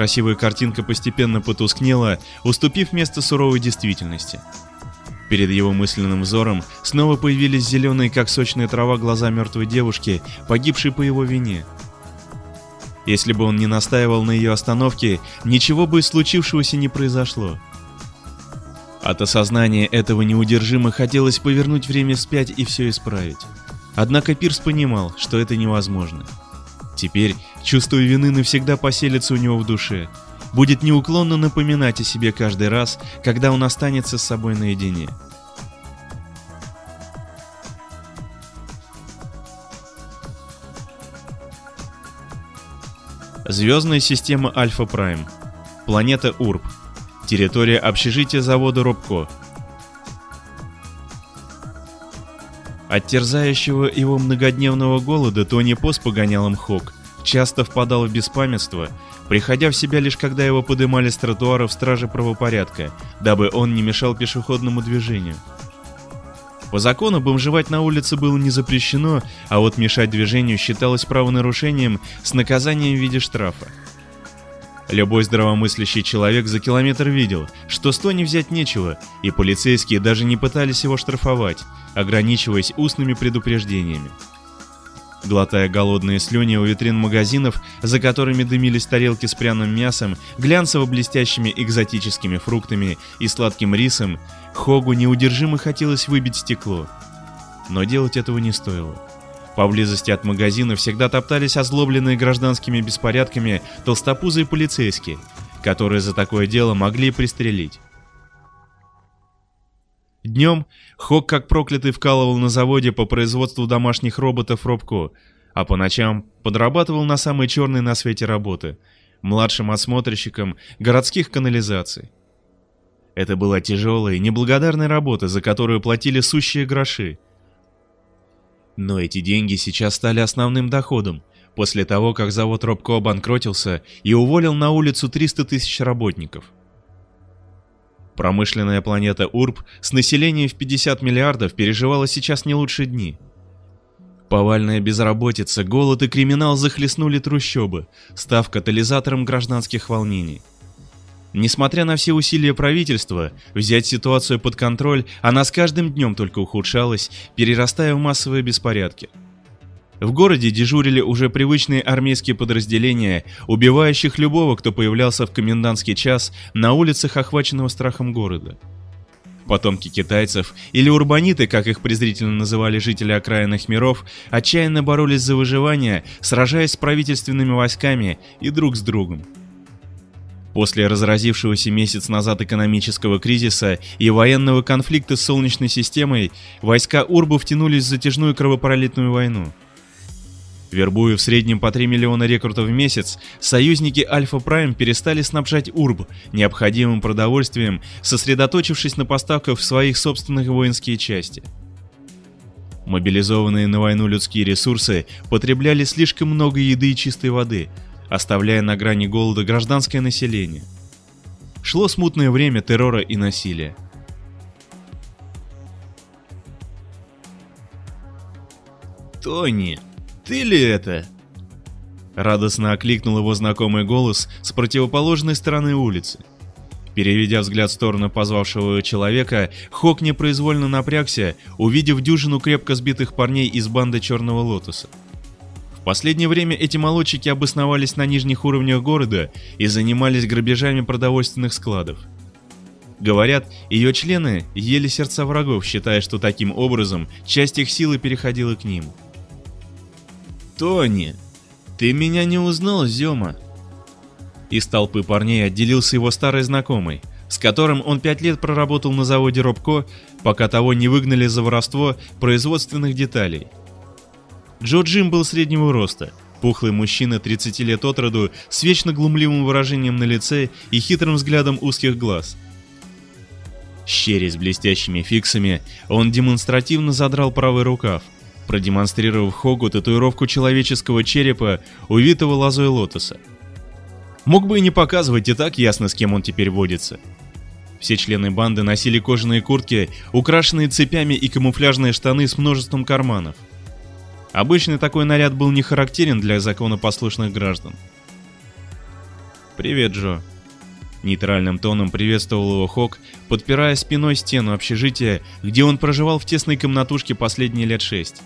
красивая картинка постепенно потускнела, уступив место суровой действительности. Перед его мысленным взором снова появились зеленые, как сочная трава, глаза мертвой девушки, погибшей по его вине. Если бы он не настаивал на ее остановке, ничего бы из случившегося не произошло. От осознания этого неудержимо хотелось повернуть время вспять и все исправить. Однако Пирс понимал, что это невозможно. Теперь чувство вины навсегда поселится у него в душе, будет неуклонно напоминать о себе каждый раз, когда он останется с собой наедине. Звездная система Альфа Прайм. Планета Урб. Территория общежития завода Робко. От терзающего его многодневного голода Тони Пос погонял им часто впадал в беспамятство, приходя в себя лишь когда его подымали с тротуаров стражи правопорядка, дабы он не мешал пешеходному движению. По закону бомжевать на улице было не запрещено, а вот мешать движению считалось правонарушением с наказанием в виде штрафа. Любой здравомыслящий человек за километр видел, что с Тони взять нечего, и полицейские даже не пытались его штрафовать, ограничиваясь устными предупреждениями. Глотая голодные слюни у витрин магазинов, за которыми дымились тарелки с пряным мясом, глянцево-блестящими экзотическими фруктами и сладким рисом, Хогу неудержимо хотелось выбить стекло. Но делать этого не стоило. Поблизости от магазина всегда топтались озлобленные гражданскими беспорядками толстопузые полицейские, которые за такое дело могли пристрелить. Днем Хок как проклятый вкалывал на заводе по производству домашних роботов Робко, а по ночам подрабатывал на самой черной на свете работы – младшим осмотрщиком городских канализаций. Это была тяжелая и неблагодарная работа, за которую платили сущие гроши. Но эти деньги сейчас стали основным доходом, после того, как завод Робко обанкротился и уволил на улицу 300 тысяч работников – Промышленная планета Урб с населением в 50 миллиардов переживала сейчас не лучшие дни. Повальная безработица, голод и криминал захлестнули трущобы, став катализатором гражданских волнений. Несмотря на все усилия правительства взять ситуацию под контроль, она с каждым днем только ухудшалась, перерастая в массовые беспорядки – в городе дежурили уже привычные армейские подразделения, убивающих любого, кто появлялся в комендантский час на улицах охваченного страхом города. Потомки китайцев, или урбаниты, как их презрительно называли жители окраинных миров, отчаянно боролись за выживание, сражаясь с правительственными войсками и друг с другом. После разразившегося месяц назад экономического кризиса и военного конфликта с Солнечной системой, войска Урбу втянулись в затяжную кровопролитную войну. Вербуя в среднем по 3 миллиона рекрутов в месяц, союзники Альфа Прайм перестали снабжать Урб необходимым продовольствием, сосредоточившись на поставках в своих собственных воинские части. Мобилизованные на войну людские ресурсы потребляли слишком много еды и чистой воды, оставляя на грани голода гражданское население. Шло смутное время террора и насилия. «Тони!» ты ли это?» Радостно окликнул его знакомый голос с противоположной стороны улицы. Переведя взгляд в сторону позвавшего человека, Хок непроизвольно напрягся, увидев дюжину крепко сбитых парней из банды Черного Лотоса. Последнее время эти молодчики обосновались на нижних уровнях города и занимались грабежами продовольственных складов. Говорят, ее члены ели сердца врагов, считая, что таким образом часть их силы переходила к ним. «Тони, ты меня не узнал, Зёма?» Из толпы парней отделился его старый знакомый, с которым он пять лет проработал на заводе Робко, пока того не выгнали за воровство производственных деталей. Джо Джим был среднего роста, пухлый мужчина 30 лет от роду с вечно глумливым выражением на лице и хитрым взглядом узких глаз. Щерясь блестящими фиксами, он демонстративно задрал правый рукав – продемонстрировав Хогу татуировку человеческого черепа, увитого лозой лотоса. Мог бы и не показывать, и так ясно, с кем он теперь водится. Все члены банды носили кожаные куртки, украшенные цепями и камуфляжные штаны с множеством карманов. Обычно такой наряд был не характерен для законопослушных граждан. «Привет, Джо». Нейтральным тоном приветствовал его Хок, подпирая спиной стену общежития, где он проживал в тесной комнатушке последние лет шесть.